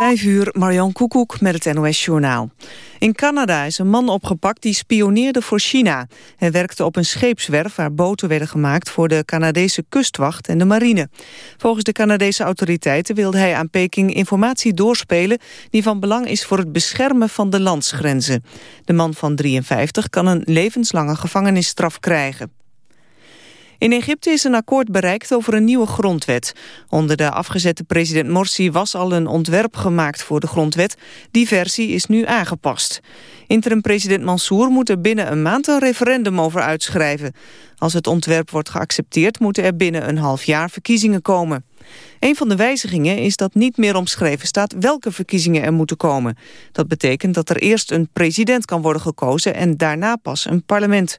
Vijf uur, Marion Koekoek met het NOS-journaal. In Canada is een man opgepakt die spioneerde voor China. Hij werkte op een scheepswerf waar boten werden gemaakt... voor de Canadese kustwacht en de marine. Volgens de Canadese autoriteiten wilde hij aan Peking informatie doorspelen... die van belang is voor het beschermen van de landsgrenzen. De man van 53 kan een levenslange gevangenisstraf krijgen. In Egypte is een akkoord bereikt over een nieuwe grondwet. Onder de afgezette president Morsi was al een ontwerp gemaakt voor de grondwet. Die versie is nu aangepast. Interim-president Mansour moet er binnen een maand een referendum over uitschrijven. Als het ontwerp wordt geaccepteerd moeten er binnen een half jaar verkiezingen komen. Een van de wijzigingen is dat niet meer omschreven staat welke verkiezingen er moeten komen. Dat betekent dat er eerst een president kan worden gekozen en daarna pas een parlement.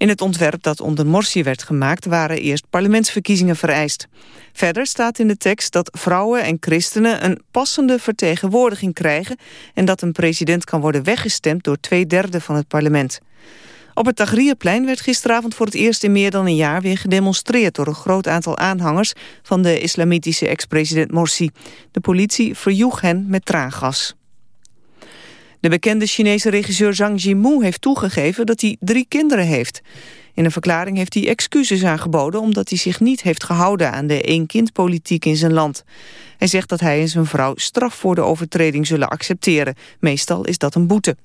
In het ontwerp dat onder Morsi werd gemaakt waren eerst parlementsverkiezingen vereist. Verder staat in de tekst dat vrouwen en christenen een passende vertegenwoordiging krijgen en dat een president kan worden weggestemd door twee derde van het parlement. Op het Tagrierplein werd gisteravond voor het eerst in meer dan een jaar weer gedemonstreerd door een groot aantal aanhangers van de islamitische ex-president Morsi. De politie verjoeg hen met traangas. De bekende Chinese regisseur Zhang Yimou heeft toegegeven dat hij drie kinderen heeft. In een verklaring heeft hij excuses aangeboden omdat hij zich niet heeft gehouden aan de één-kind-politiek in zijn land. Hij zegt dat hij en zijn vrouw straf voor de overtreding zullen accepteren. Meestal is dat een boete.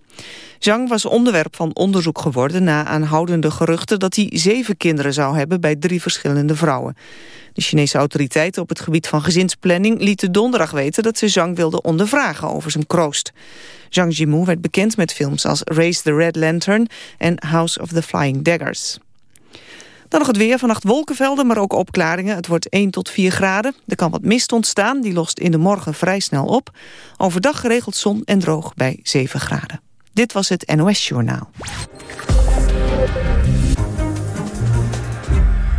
Zhang was onderwerp van onderzoek geworden na aanhoudende geruchten dat hij zeven kinderen zou hebben bij drie verschillende vrouwen. De Chinese autoriteiten op het gebied van gezinsplanning lieten donderdag weten dat ze Zhang wilden ondervragen over zijn kroost. Zhang Jimou werd bekend met films als Race the Red Lantern en House of the Flying Daggers. Dan nog het weer. Vannacht wolkenvelden, maar ook opklaringen. Het wordt 1 tot 4 graden. Er kan wat mist ontstaan. Die lost in de morgen vrij snel op. Overdag geregeld zon en droog bij 7 graden. Dit was het NOS Journaal.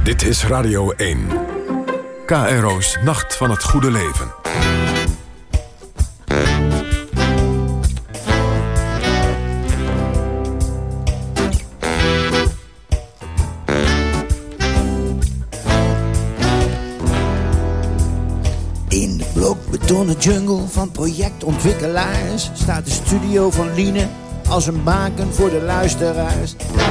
Dit is Radio 1. KRO's Nacht van het Goede Leven. In de blokbetonnen jungle van projectontwikkelaars staat de studio van Liene als een baken voor de luisteraars. Ah,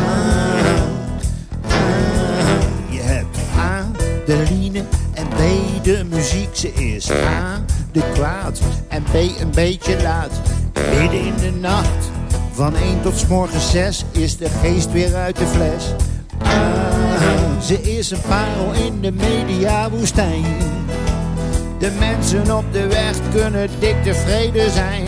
je hebt A, de Liene en B, de muziek. Ze is A, de kwaad en B, een beetje laat. Midden in de nacht, van 1 tot s morgens 6, is de geest weer uit de fles. Ze is een parel in de mediawoestijn. De mensen op de weg kunnen dik tevreden zijn.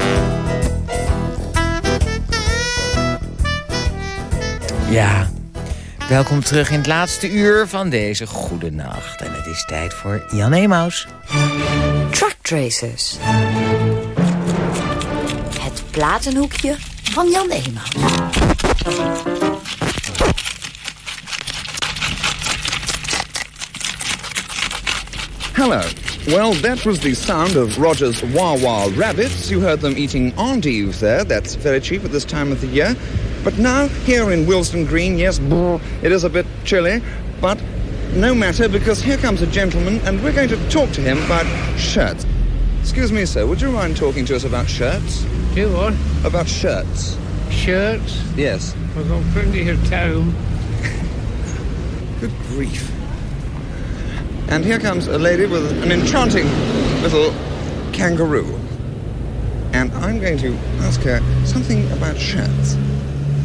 Ja, welkom terug in het laatste uur van deze goede nacht. En het is tijd voor Jan Emaus. Truck Tracers. Het platenhoekje van Jan Emaus. Hello. Well, that was the sound of Roger's Wah Rabbits. You heard them eating endive there. That's very cheap at this time of the year. But now, here in Wilston Green, yes, it is a bit chilly, but no matter, because here comes a gentleman, and we're going to talk to him about shirts. Excuse me, sir, would you mind talking to us about shirts? Do what? About shirts. Shirts? Yes. I've got plenty of time. Good grief. And here comes a lady with an enchanting little kangaroo. And I'm going to ask her something about shirts.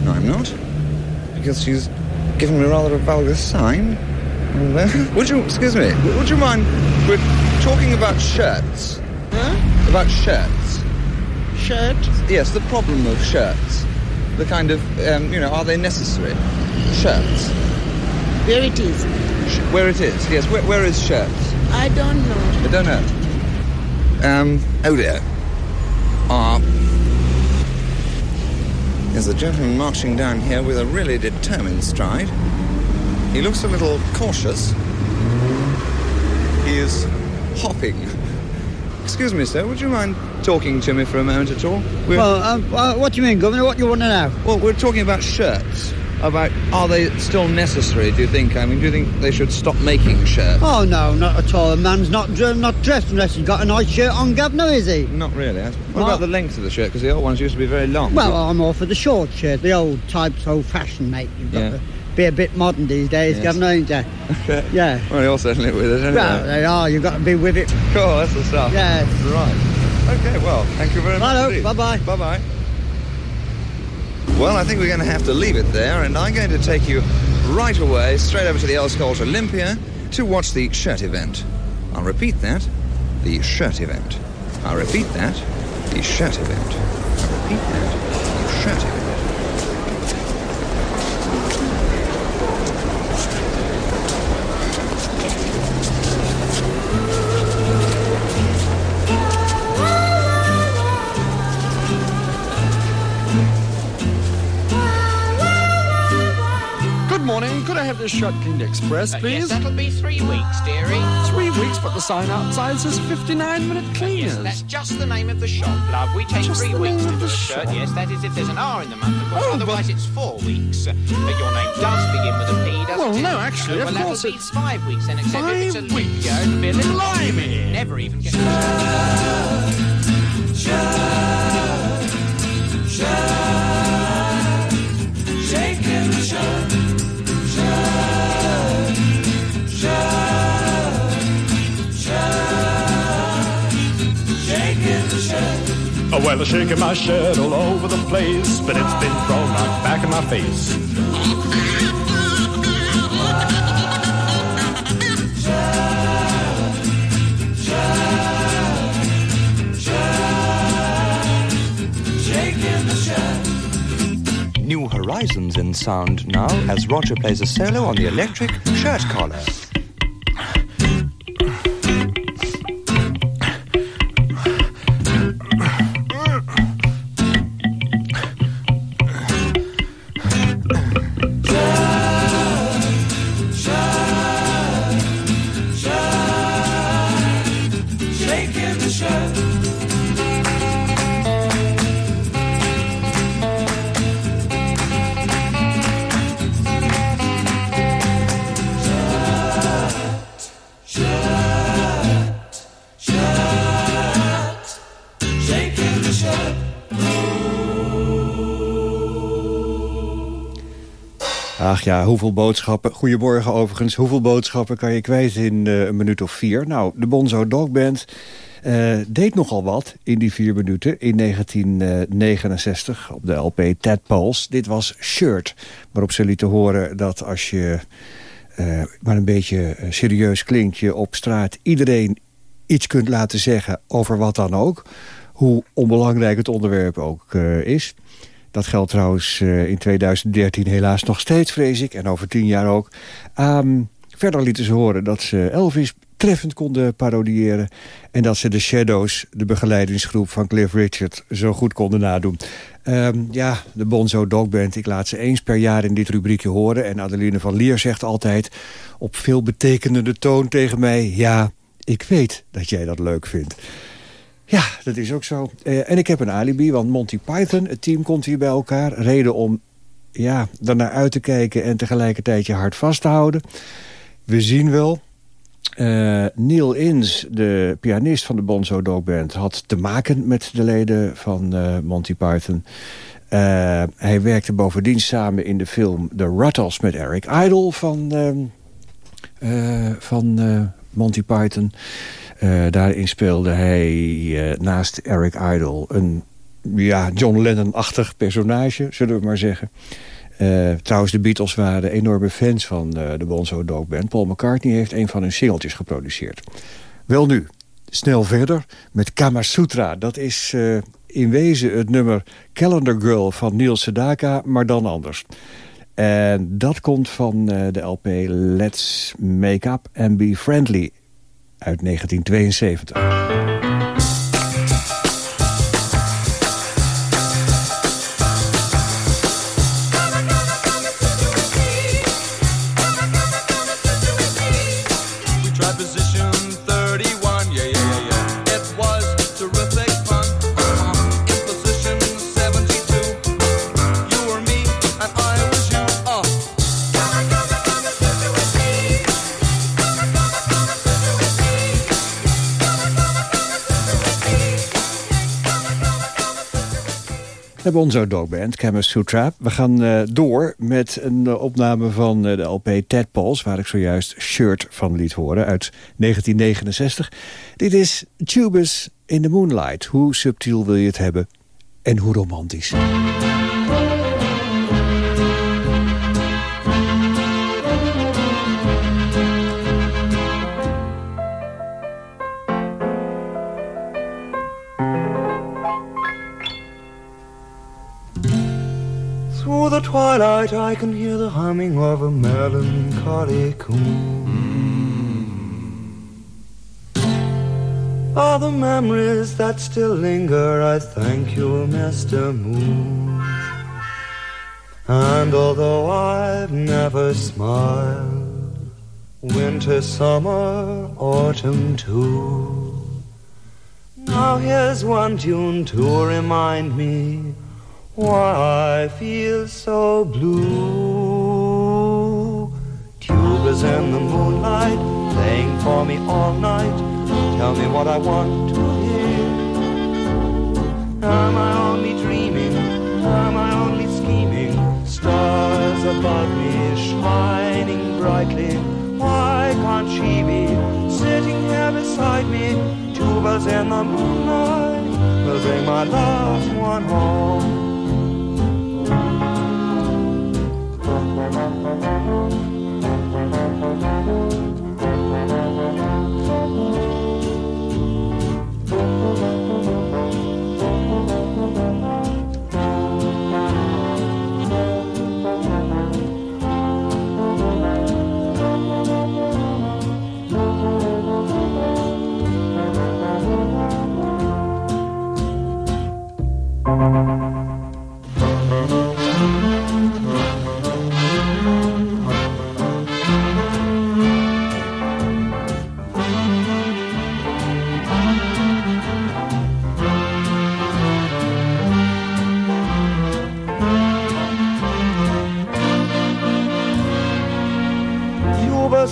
No, I'm not. Because she's given me rather a vulgar sign. Would you, excuse me, would you mind, we're talking about shirts. Huh? About shirts. Shirts? Yes, the problem of shirts. The kind of, um, you know, are they necessary? Shirts. There it is. Sh- where it is, yes, where, where is shirts? I don't know. I don't know. Um, oh dear. Ah. Is a gentleman marching down here with a really determined stride. He looks a little cautious. He is hopping. Excuse me, sir, would you mind talking to me for a moment at all? We're, Well, um, uh, what do you mean, Governor? What do you want to know? well, we're talking about shirts. About are they still necessary? Do you think? I mean, do you think they should stop making shirts? Oh, no, not at all. A man's not, not dressed unless he's got a nice shirt on, Governor, is he? Not really. What about the length of the shirt? Because the old ones used to be very long. Well, I'm all for the short shirt. The old type's old-fashioned, mate. You've got Yeah. to be a bit modern these days, Yes. Governor, ain't you? Okay. Yeah. Well, you're certainly with it, anyway. Well, they are. You've got to be with it. Cool, that's the stuff. Yes. Right. Okay, well, thank you very much. Righto, indeed. bye-bye. Bye-bye. Well, I think we're going to have to leave it there, and I'm going to take you right away, straight over to the El Olympia, to watch the shirt event. I'll repeat that, the shirt event. I'll repeat that, the shirt event. I'll repeat that, the shirt event. Morning. Could I have this shirt cleaned express, Uh, please? yes, that'll be three weeks, dearie. Three weeks, but the sign outside says 59 minute cleaners. Yes, that's just the name of the shop, love. We take Just three the weeks to of do a the shirt. shop. Yes, that is if there's an R in the month, of course. Oh, Otherwise, it's four weeks. Uh, but your name does begin with a P, doesn't Well, it? no, actually, well, of that'll course be it's five weeks then, except if it's a five leap weeks. year. It'll be a little. Blimey. Never even get... Oh, well, I'm shaking my shirt all over the place, but it's been thrown right back in my face. New horizons in sound now as Roger plays a solo on the electric shirt collar. Ja, hoeveel boodschappen... Goedemorgen overigens. Hoeveel boodschappen kan je kwijt in eh, een minuut of vier? Nou, de Bonzo Dog Band eh, deed nogal wat in die vier minuten. In 1969 op de LP Tadpoles. Dit was Shirt. Waarop ze lieten horen dat als je eh, maar een beetje serieus klinkt... je op straat iedereen iets kunt laten zeggen over wat dan ook. Hoe onbelangrijk het onderwerp ook is... Dat geldt trouwens eh, in 2013 helaas nog steeds, vrees ik. En over tien jaar ook. Ehm, verder lieten ze horen dat ze Elvis treffend konden parodiëren. En dat ze de Shadows, de begeleidingsgroep van Cliff Richard... zo goed konden nadoen. Ehm, ja, de Bonzo Dog Band. Ik laat ze eens per jaar in dit rubriekje horen. En Adeline van Lier zegt altijd op veel betekenende toon tegen mij... ja, ik weet dat jij dat leuk vindt. Ja, dat is ook zo. Eh, en ik heb een alibi, want Monty Python, het team komt hier bij elkaar. Reden om ja, daarnaar uit te kijken en tegelijkertijd je hart vast te houden. We zien wel. Eh, Neil Inns, de pianist van de Bonzo Dog Band... had te maken met de leden van eh, Monty Python. Hij werkte bovendien samen in de film The Ruttles met Eric Idle van, van Monty Python... Uh, daarin speelde hij uh, naast Eric Idle een ja, John Lennon-achtig personage, zullen we maar zeggen. Uh, trouwens, de Beatles waren enorme fans van de Bonzo Dog Band. Paul McCartney heeft een van hun singeltjes geproduceerd. Wel nu, snel verder met Kama Sutra. Dat is in wezen het nummer Calendar Girl van Neil Sedaka, maar dan anders. En dat komt van de LP Let's Make Up and Be Friendly uit 1972. De Bonzo Dog Band, Chemist Sutra. We gaan uh, door met een uh, opname van uh, de LP Tadpoles... waar ik zojuist Shirt van liet horen uit 1969. Dit is Tubus in the Moonlight. Hoe subtiel wil je het hebben en hoe romantisch. Through the twilight I can hear the humming of a melancholy coon. All the memories that still linger, I thank you, Mr. Moon. And although I've never smiled, winter, summer, autumn too, now here's one tune to remind me why I feel so blue. Tubas in the moonlight, playing for me all night. Tell me what I want to hear. Am I only dreaming? Am I only scheming? Stars above me shining brightly. Why can't she be sitting here beside me? Tubas in the moonlight will bring my loved one home. Thank you.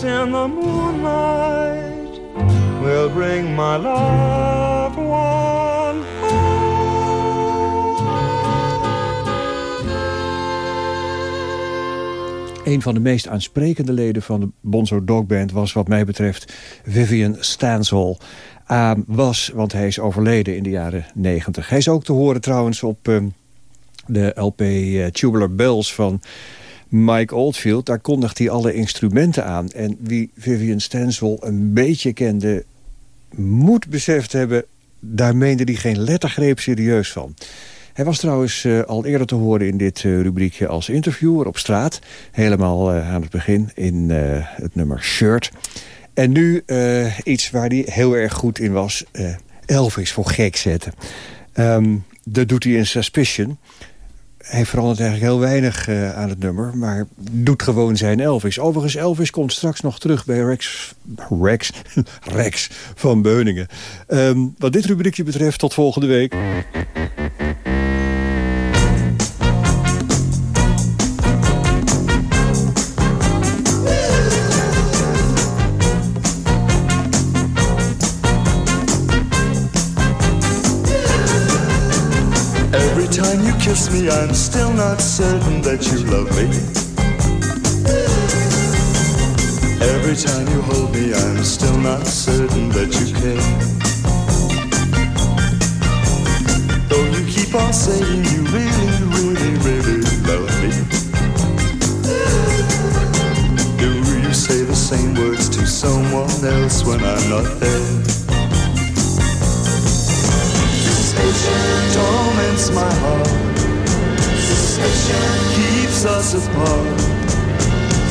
In the moonlight will bring my loved one Een van de meest aansprekende leden van de Bonzo Dog Band was wat mij betreft Vivian Stansel. Uh, was, want hij is overleden in de jaren negentig. Hij is ook te horen trouwens op uh, de LP uh, Tubular Bells van Mike Oldfield, daar kondigt hij alle instrumenten aan. En wie Vivian Stansel een beetje kende, moet beseft hebben... daar meende hij geen lettergreep serieus van. Hij was trouwens uh, al eerder te horen in dit uh, rubriekje als interviewer op straat. Helemaal uh, aan het begin in het nummer Shirt. En nu iets waar hij heel erg goed in was. Elvis voor gek zetten. Um, dat doet hij in Suspicion hij verandert eigenlijk heel weinig uh, aan het nummer... maar doet gewoon zijn Elvis. Overigens, Elvis komt straks nog terug bij Rex, Rex, Rex van Beuningen. Um, wat dit rubriekje betreft, tot volgende week. Kiss me, I'm still not certain that you love me. Every time you hold me, I'm still not certain that you care. Though you keep on saying you really, really, really love me. Do you say the same words to someone else when I'm not there? torments my heart Suspicion keeps us apart.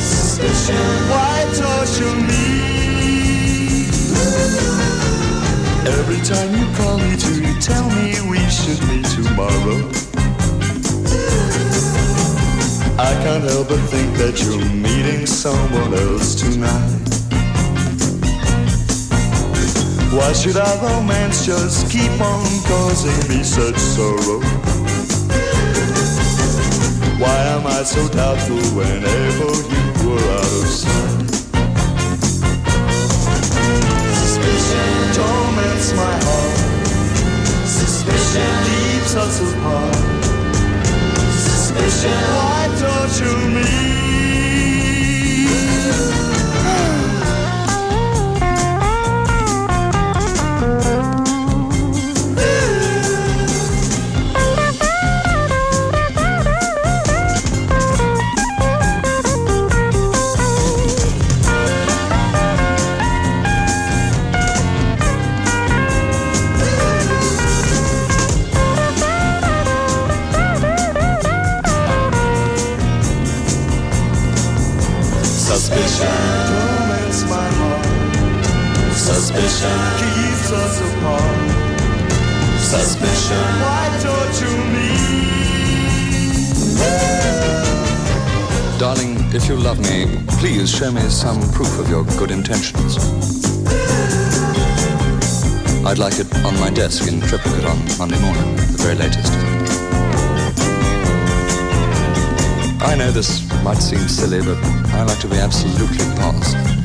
Suspicion, why torture me? Every time you call me to tell me we should meet tomorrow. I can't help but think that you're meeting someone else tonight. Why should our romance just keep on causing me such sorrow? Why am I so doubtful whenever you were out of sight? Suspicion torments my heart. Suspicion keeps us apart. Suspicion, why torture me? Suspicion keeps us apart. Suspicion, why torture me? Darling, if you love me, please show me some proof of your good intentions. I'd like it on my desk in triplicate on Monday morning, the very latest. I know this might seem silly, but I like to be absolutely past.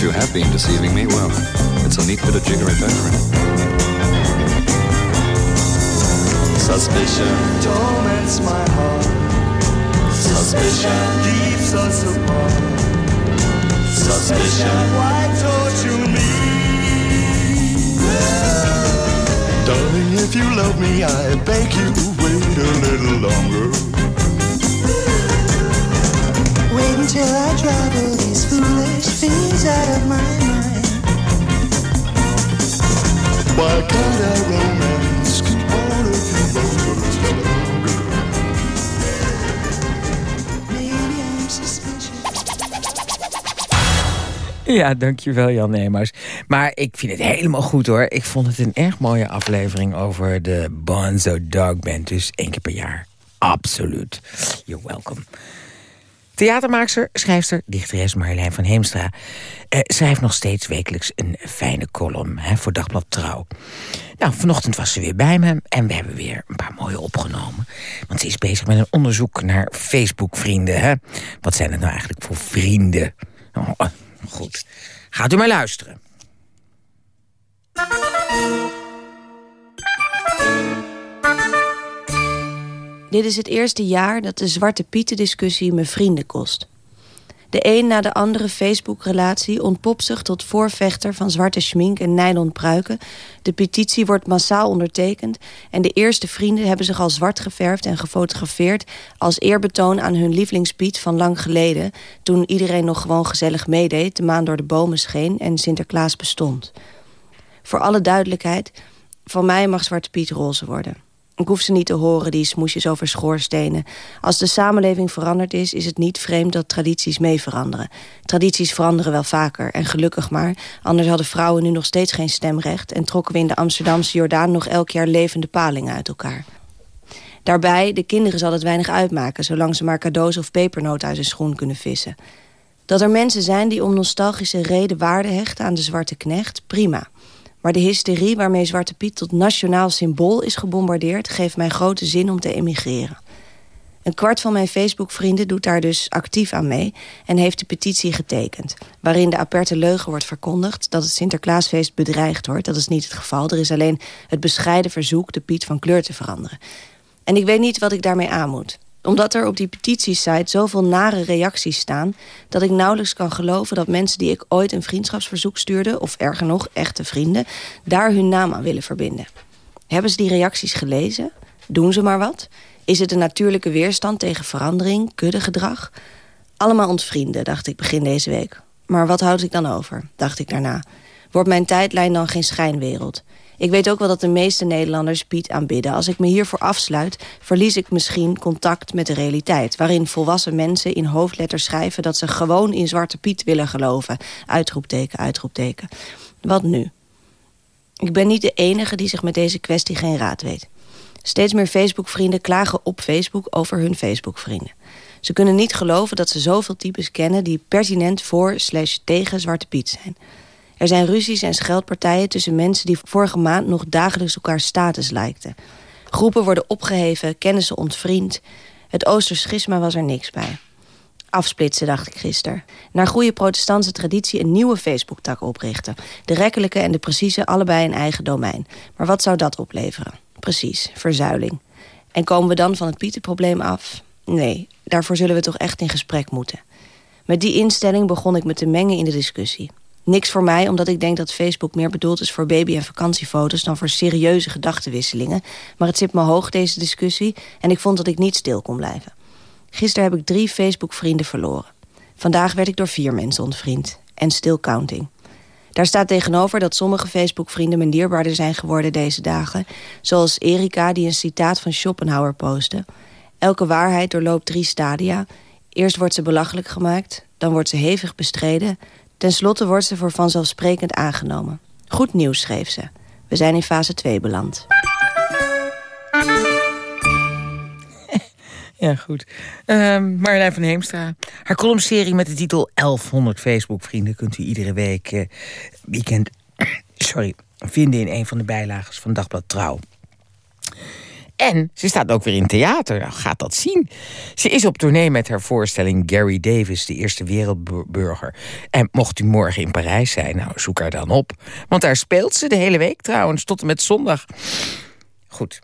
If you have been deceiving me, well, it's a neat bit of jiggery pokery. Suspicion torments my heart. Suspicion keeps us apart. Suspicion, why torture me? Darling, if you love me, I beg you, wait a little longer. Wait until I drive all these foolish things out of my mind. Why can't our romance keep on a few moments longer? Maybe I'm suspicious. Ja, dankjewel Jan Neemhuis. Maar ik vind het helemaal goed hoor. Ik vond het een erg mooie aflevering over de Bonzo Dog Band. Dus één keer per jaar. Absoluut. You're welcome. Theatermaakster, schrijfster, dichteres Marjolein van Heemstra... Eh, schrijft nog steeds wekelijks een fijne column hè, voor Dagblad Trouw. Nou, vanochtend was ze weer bij me en we hebben weer een paar mooie opgenomen. Want ze is bezig met een onderzoek naar Facebook-vrienden. Wat zijn het nou eigenlijk voor vrienden? Oh, goed, gaat u maar luisteren. Dit is het eerste jaar dat de Zwarte Pieten-discussie me vrienden kost. De een na de andere Facebook-relatie ontpopt zich tot voorvechter van zwarte schmink en nylon pruiken. De petitie wordt massaal ondertekend en de eerste vrienden hebben zich al zwart geverfd en gefotografeerd als eerbetoon aan hun lievelingspiet van lang geleden, toen iedereen nog gewoon gezellig meedeed, de maan door de bomen scheen en Sinterklaas bestond. Voor alle duidelijkheid, van mij mag Zwarte Piet roze worden. Ik hoef ze niet te horen, die smoesjes over schoorstenen. Als de samenleving veranderd is, is het niet vreemd dat tradities mee veranderen. Tradities veranderen wel vaker, en gelukkig maar. Anders hadden vrouwen nu nog steeds geen stemrecht... en trokken we in de Amsterdamse Jordaan nog elk jaar levende palingen uit elkaar. Daarbij, de kinderen zal het weinig uitmaken... zolang ze maar cadeaus of pepernoten uit hun schoen kunnen vissen. Dat er mensen zijn die om nostalgische reden waarde hechten aan de zwarte knecht, prima... Maar de hysterie waarmee Zwarte Piet tot nationaal symbool is gebombardeerd... geeft mij grote zin om te emigreren. Een kwart van mijn Facebook-vrienden doet daar dus actief aan mee... en heeft de petitie getekend. Waarin de aperte leugen wordt verkondigd dat het Sinterklaasfeest bedreigd wordt. Dat is niet het geval. Er is alleen het bescheiden verzoek de Piet van kleur te veranderen. En ik weet niet wat ik daarmee aan moet omdat er op die petitiesite zoveel nare reacties staan... dat ik nauwelijks kan geloven dat mensen die ik ooit een vriendschapsverzoek stuurde... of erger nog, echte vrienden, daar hun naam aan willen verbinden. Hebben ze die reacties gelezen? Doen ze maar wat? Is het een natuurlijke weerstand tegen verandering, kuddegedrag? Allemaal ontvrienden, dacht ik begin deze week. Maar wat houd ik dan over, dacht ik daarna. Wordt mijn tijdlijn dan geen schijnwereld? Ik weet ook wel dat de meeste Nederlanders Piet aanbidden. Als ik me hiervoor afsluit, verlies ik misschien contact met de realiteit... waarin volwassen mensen in hoofdletters schrijven... dat ze gewoon in Zwarte Piet willen geloven. Uitroepteken, uitroepteken. Wat nu? Ik ben niet de enige die zich met deze kwestie geen raad weet. Steeds meer Facebook-vrienden klagen op Facebook over hun Facebook-vrienden. Ze kunnen niet geloven dat ze zoveel types kennen... die pertinent voor slash tegen Zwarte Piet zijn... Er zijn ruzies en scheldpartijen tussen mensen die vorige maand nog dagelijks elkaar status lijkten. Groepen worden opgeheven, kennissen ontvriend. Het Oosterschisma was er niks bij. Afsplitsen, dacht ik gisteren. Naar goede protestantse traditie een nieuwe Facebook-tak oprichten. De rekkelijke en de precieze allebei een eigen domein. Maar wat zou dat opleveren? Precies, verzuiling. En komen we dan van het Pietenprobleem af? Nee, daarvoor zullen we toch echt in gesprek moeten. Met die instelling begon ik me te mengen in de discussie. Niks voor mij, omdat ik denk dat Facebook meer bedoeld is voor baby- en vakantiefoto's dan voor serieuze gedachtenwisselingen. Maar het zit me hoog, deze discussie, en ik vond dat ik niet stil kon blijven. Gisteren heb ik drie Facebook-vrienden verloren. Vandaag werd ik door vier mensen ontvriend. En still counting. Daar staat tegenover dat sommige Facebook-vrienden mijn dierbaarder zijn geworden deze dagen. Zoals Erika, die een citaat van Schopenhauer postte. Elke waarheid doorloopt drie stadia. Eerst wordt ze belachelijk gemaakt, dan wordt ze hevig bestreden... Ten slotte wordt ze voor vanzelfsprekend aangenomen. Goed nieuws, schreef ze. We zijn in fase 2 beland. Ja, goed. Um, Marjolein van Heemstra. Haar columnserie met de titel 1100 Facebook-vrienden... kunt u iedere week uh, weekend sorry, vinden in een van de bijlagen van Dagblad Trouw. En ze staat ook weer in theater. Nou, gaat dat zien. Ze is op tournee met haar voorstelling Gary Davis, de eerste wereldburger. En mocht u morgen in Parijs zijn, nou zoek haar dan op. Want daar speelt ze de hele week trouwens, tot en met zondag. Goed.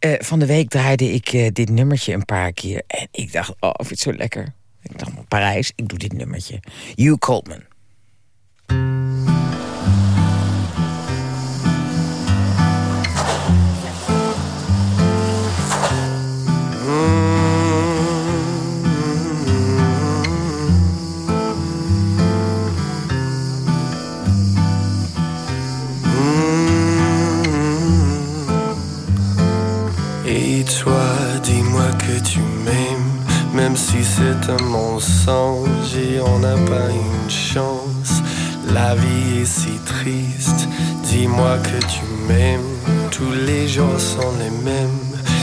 Uh, van de week draaide ik uh, dit nummertje een paar keer. En ik dacht, oh, vind het zo lekker. Ik dacht, Parijs, ik doe dit nummertje. Hugh Coleman. Même si c'est un mensonge et on n'a pas une chance, la vie est si triste. Dis-moi que tu m'aimes, tous les jours sont les mêmes.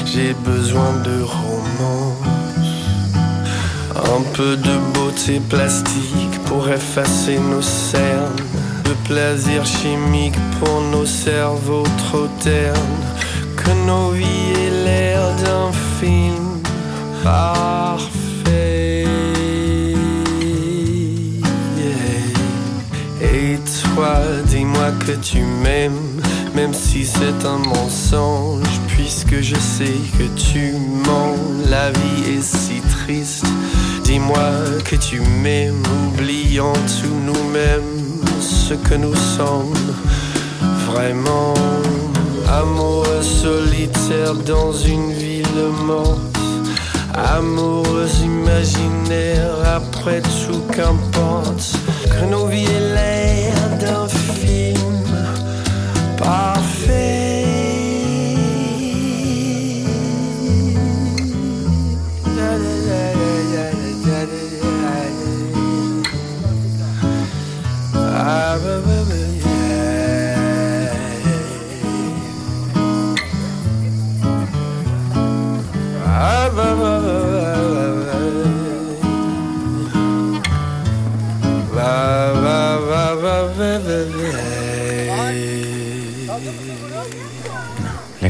J'ai besoin de romance, un peu de beauté plastique pour effacer nos cernes, de plaisir chimique pour nos cerveaux trop ternes, que nos vies aient l'air d'un film parfait. Et toi, dis-moi que tu m'aimes, même si c'est un mensonge, puisque je sais que tu mens. La vie est si triste. Dis-moi que tu m'aimes, oubliant tout nous-mêmes, ce que nous sommes vraiment. Amoureux solitaire dans une ville morte. Amoureuse imaginaire, après tout qu'importe. Que nos vies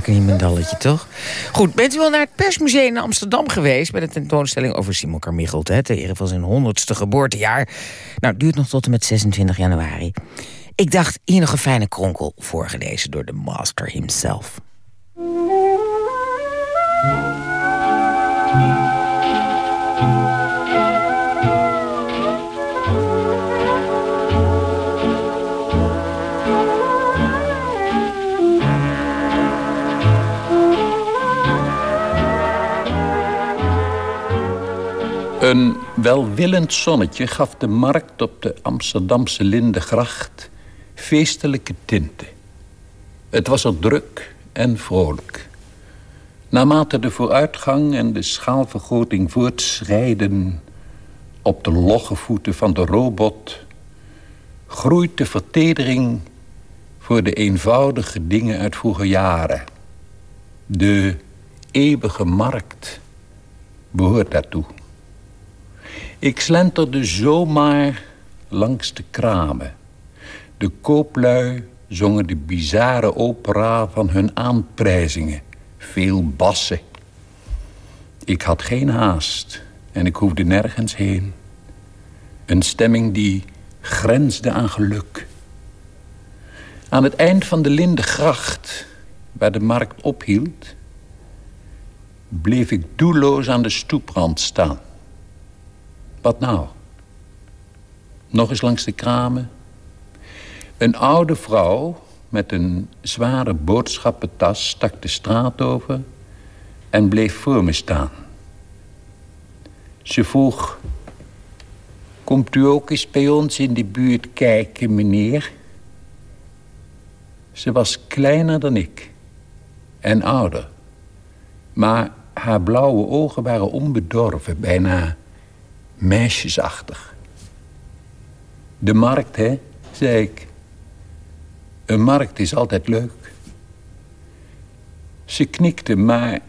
Mijn dalletje, toch? Goed, bent u al naar het Persmuseum in Amsterdam geweest... bij de tentoonstelling over Simon Carmichelt... Hè, ter ere van zijn honderdste geboortejaar? Nou, duurt nog tot en met 26 januari. Ik dacht, hier nog een fijne kronkel, voorgelezen door de master himself. Een welwillend zonnetje gaf de markt op de Amsterdamse Lindegracht feestelijke tinten. Het was er druk en vrolijk. Naarmate de vooruitgang en de schaalvergroting voortschrijden... op de logge voeten van de robot... groeit de vertedering voor de eenvoudige dingen uit vroeger jaren. De eeuwige markt behoort daartoe. Ik slenterde zomaar langs de kramen. De kooplui zongen de bizarre opera van hun aanprijzingen. Veel bassen. Ik had geen haast en ik hoefde nergens heen. Een stemming die grensde aan geluk. Aan het eind van de Lindegracht, waar de markt ophield... bleef ik doelloos aan de stoeprand staan. Wat nou? Nog eens langs de kramen. Een oude vrouw met een zware boodschappentas stak de straat over en bleef voor me staan. Ze vroeg: Komt u ook eens bij ons in de buurt kijken, meneer? Ze was kleiner dan ik en ouder. Maar haar blauwe ogen waren onbedorven, bijna meisjesachtig. De markt, hè, zei ik. Een markt is altijd leuk. Ze knikte, maar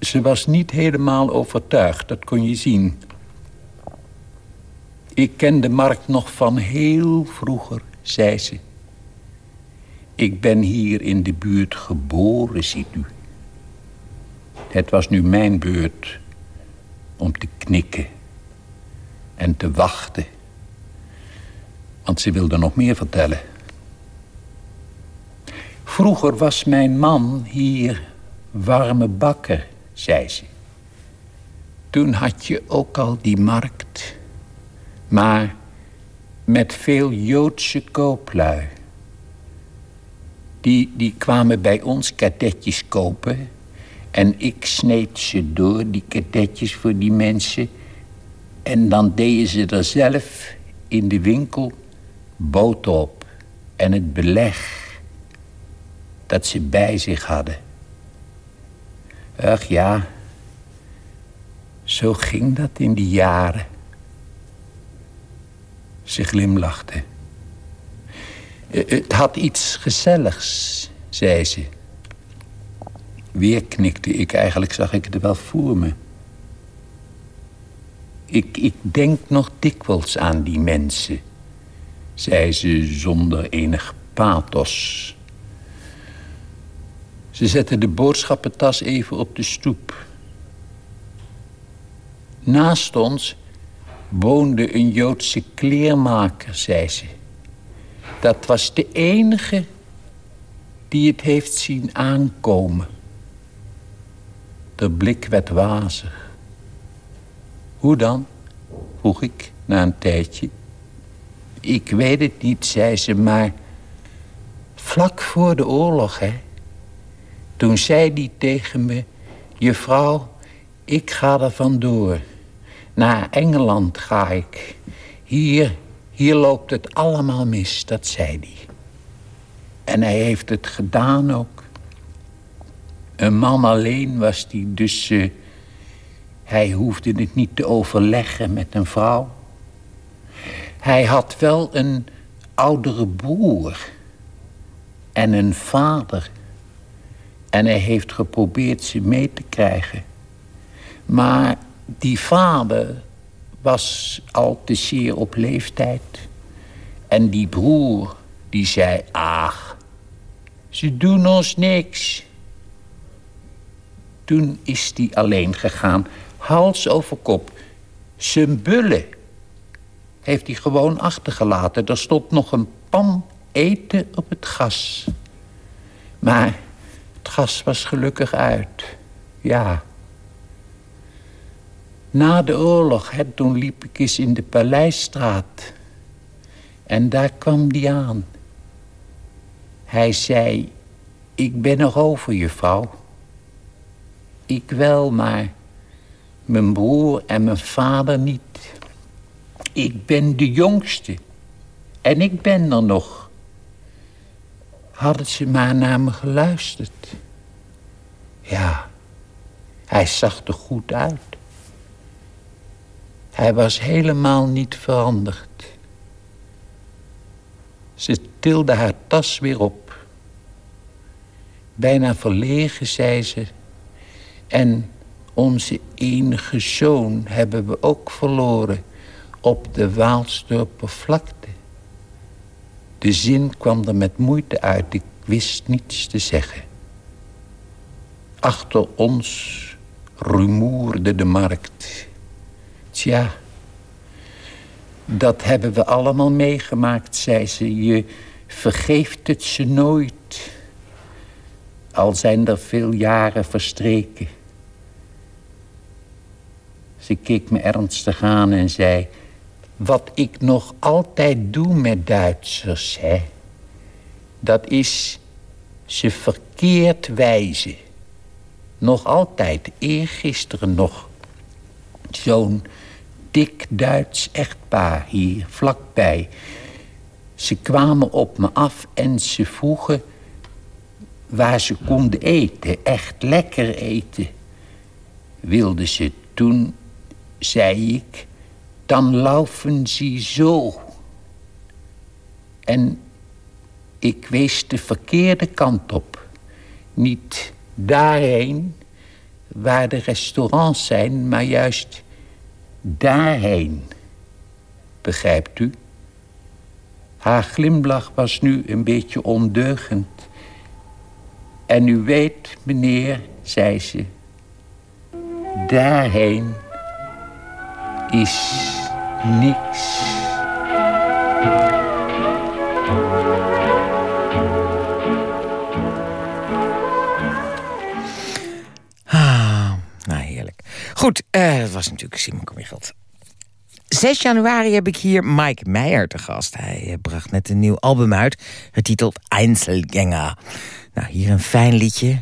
ze was niet helemaal overtuigd, dat kon je zien. Ik ken de markt nog van heel vroeger, zei ze. Ik ben hier in de buurt geboren, ziet u. Het was nu mijn beurt om te knikken en te wachten. Want ze wilde nog meer vertellen. Vroeger was mijn man hier warme bakker, zei ze. Toen had je ook al die markt, maar met veel Joodse kooplui. Die, die kwamen bij ons kadetjes kopen en ik sneed ze door, die kadetjes voor die mensen. En dan deden ze er zelf in de winkel boter op en het beleg dat ze bij zich hadden. Ach ja, zo ging dat in die jaren. Ze glimlachte. Eh, het had iets gezelligs, zei ze. Weer knikte ik, eigenlijk zag ik het wel voor me. Ik, ik denk nog dikwijls aan die mensen, zei ze zonder enig pathos. Ze zette de boodschappentas even op de stoep. Naast ons woonde een Joodse kleermaker, zei ze. Dat was de enige die het heeft zien aankomen. De blik werd wazig. Hoe dan? vroeg ik na een tijdje. Ik weet het niet, zei ze, maar vlak voor de oorlog, hè. Toen zei die tegen me, juffrouw, ik ga er vandoor. Naar Engeland ga ik. Hier, hier loopt het allemaal mis, dat zei hij. En hij heeft het gedaan ook. Een man alleen was hij, dus uh, hij hoefde het niet te overleggen met een vrouw. Hij had wel een oudere broer en een vader. En hij heeft geprobeerd ze mee te krijgen. Maar die vader was al te zeer op leeftijd. En die broer, die zei, ach, ze doen ons niks. Toen is die alleen gegaan, hals over kop. Zijn bullen heeft hij gewoon achtergelaten. Er stond nog een pan eten op het gas. Maar het gas was gelukkig uit, ja. Na de oorlog, toen liep ik eens in de Paleisstraat. En daar kwam die aan. Hij zei, ik ben nog over, juffrouw. Ik wel, maar mijn broer en mijn vader niet. Ik ben de jongste. En ik ben er nog. Hadden ze maar naar me geluisterd. Ja, hij zag er goed uit. Hij was helemaal niet veranderd. Ze tilde haar tas weer op. Bijna verlegen, zei ze. En onze enige zoon hebben we ook verloren op de Waalsturper vlakte. De zin kwam er met moeite uit, ik wist niets te zeggen. Achter ons rumoerde de markt. Tja, dat hebben we allemaal meegemaakt, zei ze. Je vergeeft het ze nooit. Al zijn er veel jaren verstreken. Ze keek me ernstig aan en zei... Wat ik nog altijd doe met Duitsers, hè... dat is ze verkeerd wijzen. Nog altijd, eergisteren nog. Zo'n dik Duits echtpaar hier, vlakbij. Ze kwamen op me af en ze vroegen waar ze konden eten, echt lekker eten. Wilden ze toen, zei ik, dan laufen ze zo. En ik wees de verkeerde kant op. Niet daarheen, waar de restaurants zijn, maar juist daarheen. Begrijpt u? Haar glimlach was nu een beetje ondeugend. En u weet, meneer, zei ze... daarheen is niks. Ah, nou heerlijk. Goed, eh, het was natuurlijk Simon Kamichelt. 6 januari heb ik hier Mike Meijer te gast. Hij eh, bracht net een nieuw album uit, getiteld Einzelgänger. Nou, hier een fijn liedje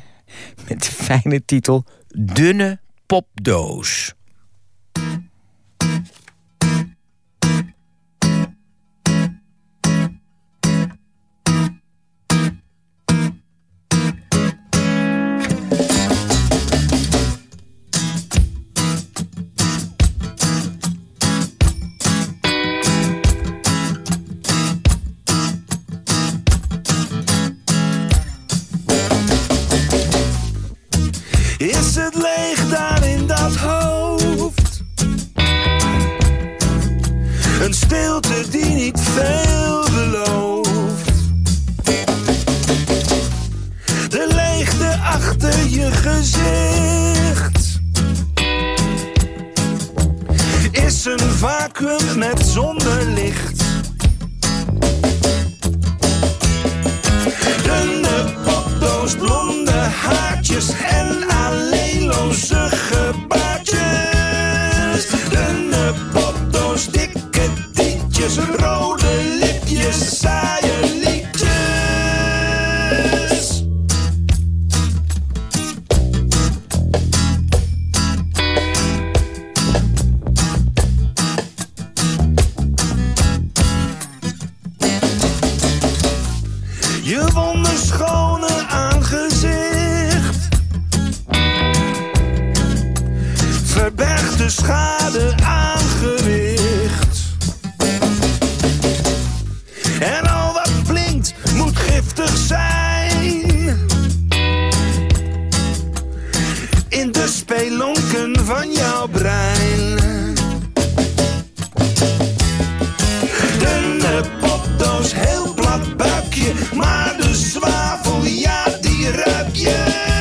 met de fijne titel Dunne Popdoos. De spelonken van jouw brein. Dunne popdoos, heel plat buikje, maar de zwavel, ja, die ruik je.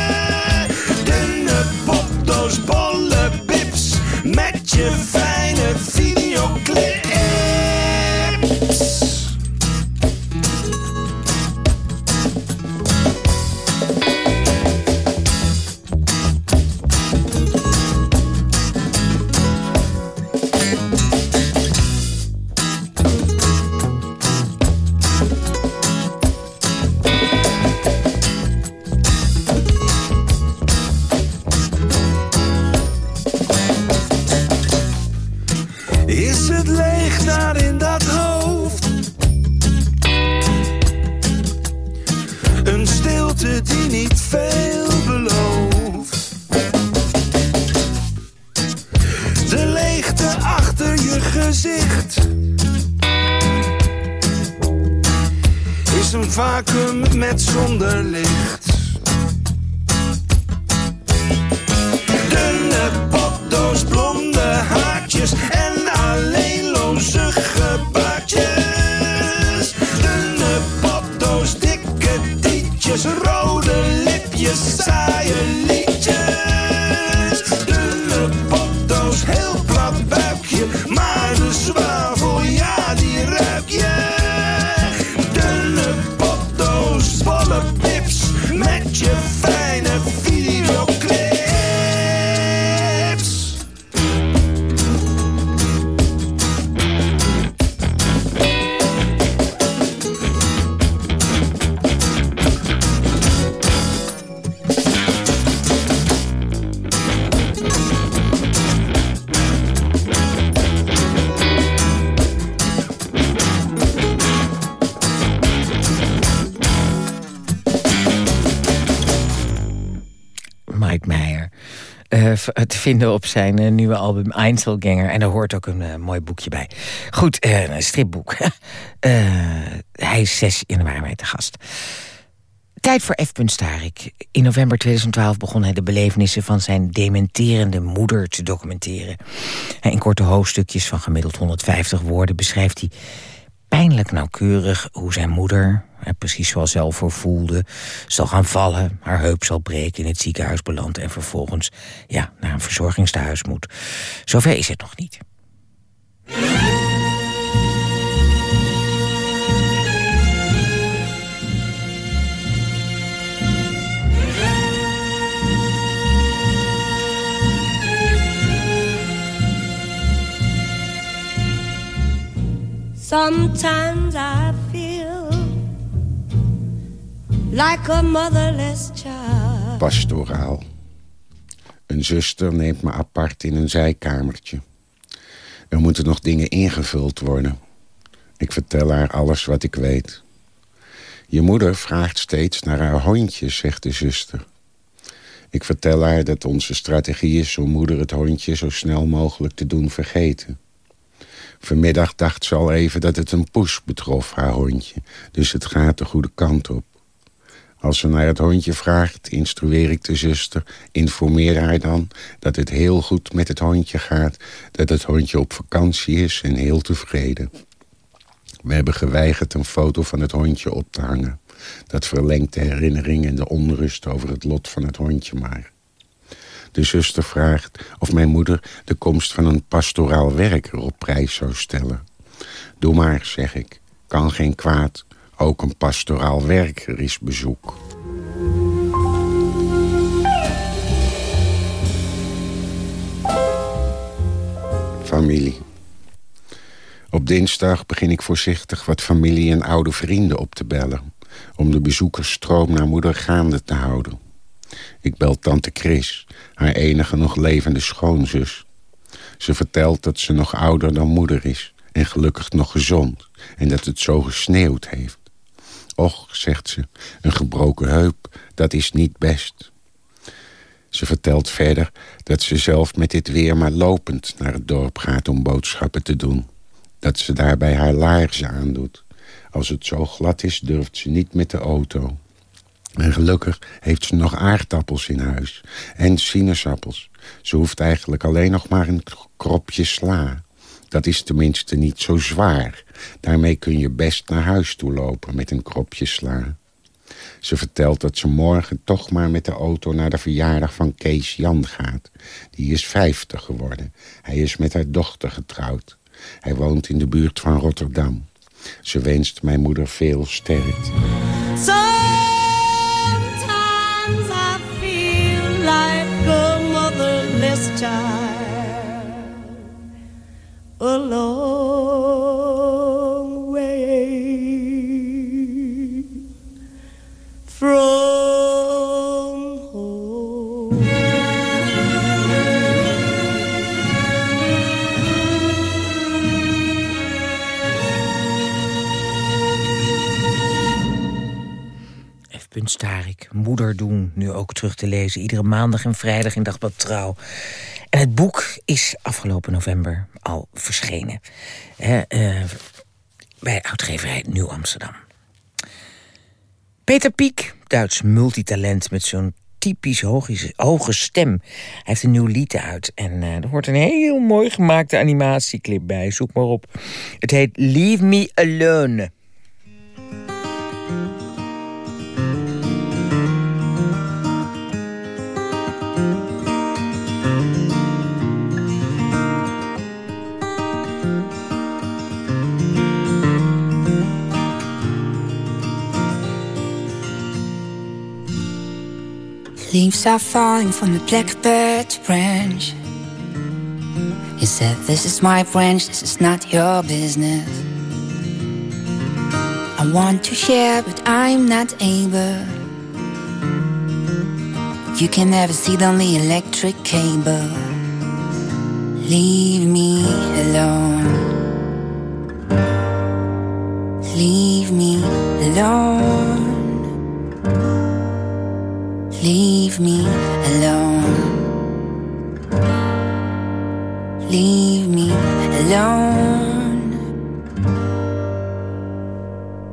Te vinden op zijn uh, nieuwe album Einzelganger. En daar hoort ook een uh, mooi boekje bij. Goed, een stripboek. hij is 6 januari te gast. Tijd voor F. Starik. In november 2012 begon hij de belevenissen van zijn dementerende moeder te documenteren. In korte hoofdstukjes van gemiddeld 150 woorden beschrijft hij pijnlijk nauwkeurig hoe zijn moeder, precies zoals zelf voor voelde, zal gaan vallen, haar heup zal breken, in het ziekenhuis belandt en vervolgens ja, naar een verzorgingstehuis moet. Zover is het nog niet. Sometimes I feel like a motherless child. Pastoraal. Een zuster neemt me apart in een zijkamertje. Er moeten nog dingen ingevuld worden. Ik vertel haar alles wat ik weet. Je moeder vraagt steeds naar haar hondje, zegt de zuster. Ik vertel haar dat onze strategie is om moeder het hondje zo snel mogelijk te doen vergeten. Vanmiddag dacht ze al even dat het een poes betrof, haar hondje. Dus het gaat de goede kant op. Als ze naar het hondje vraagt, instrueer ik de zuster... informeer haar dan dat het heel goed met het hondje gaat... dat het hondje op vakantie is en heel tevreden. We hebben geweigerd een foto van het hondje op te hangen. Dat verlengt de herinnering en de onrust over het lot van het hondje maar. De zuster vraagt of mijn moeder de komst van een pastoraal werker op prijs zou stellen. Doe maar, zeg ik. Kan geen kwaad. Ook een pastoraal werker is bezoek. Familie. Op dinsdag begin ik voorzichtig wat familie en oude vrienden op te bellen... om de bezoekersstroom naar moeder gaande te houden. Ik bel tante Chris, haar enige nog levende schoonzus. Ze vertelt dat ze nog ouder dan moeder is en gelukkig nog gezond en dat het zo gesneeuwd heeft. Och, zegt ze, een gebroken heup, dat is niet best. Ze vertelt verder dat ze zelf met dit weer maar lopend naar het dorp gaat om boodschappen te doen. Dat ze daarbij haar laarzen aandoet. Als het zo glad is, durft ze niet met de auto. En gelukkig heeft ze nog aardappels in huis. En sinaasappels. Ze hoeft eigenlijk alleen nog maar een kropje sla. Dat is tenminste niet zo zwaar. Daarmee kun je best naar huis toe lopen met een kropje sla. Ze vertelt dat ze morgen toch maar met de auto naar de verjaardag van Kees Jan gaat. Die is vijftig geworden. Hij is met haar dochter getrouwd. Hij woont in de buurt van Rotterdam. Ze wenst mijn moeder veel sterkte. A long way from. Starik, Moeder doen, nu ook terug te lezen. Iedere maandag en vrijdag in Dagblad Trouw. En het boek is afgelopen november al verschenen. Uh, bij uitgeverij Nieuw Amsterdam. Peter Piek, Duits multitalent met zo'n typisch hoge, hoge stem. Hij heeft een nieuw lied uit en uh, er hoort een heel mooi gemaakte animatieclip bij. Zoek maar op. Het heet Leave Me Alone. Leaves are falling from the blackbird branch. He said, This is my branch, this is not your business. I want to share, but I'm not able. You can never see the only electric cable. Leave me alone. Leave me alone. Leave me alone. leave me alone.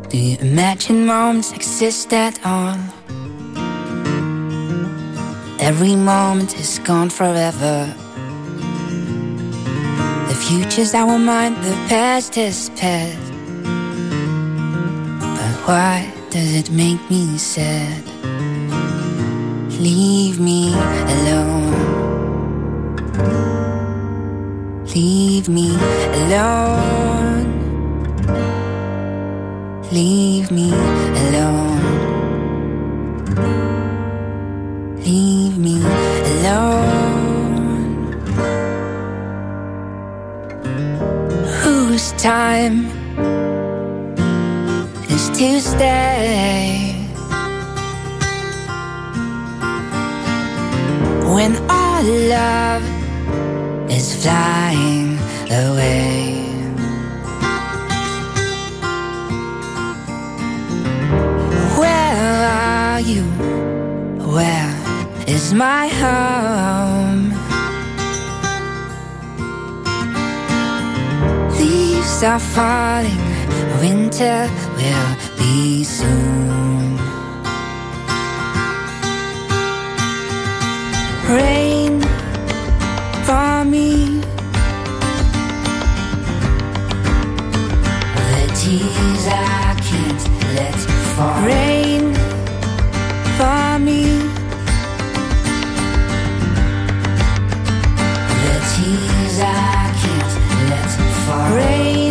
Do you imagine moments exist at all? Every moment is gone forever. The future's our mind, the past is past. But why does it make me sad? Leave me alone. Leave me alone. Leave me alone. Leave me alone. Whose time is to stay? When our love is flying away. Where are you? Where is my home? Leaves are falling, winter will be soon. Rain for me. The tears I can't let fall. Rain for me. The tears I can't let fall. Rain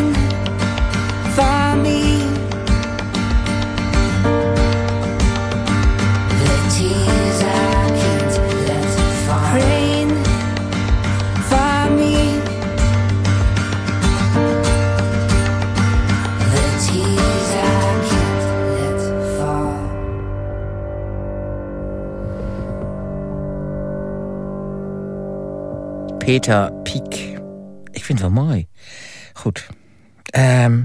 Peter Piek. Ik vind het wel mooi. Goed. Ehm,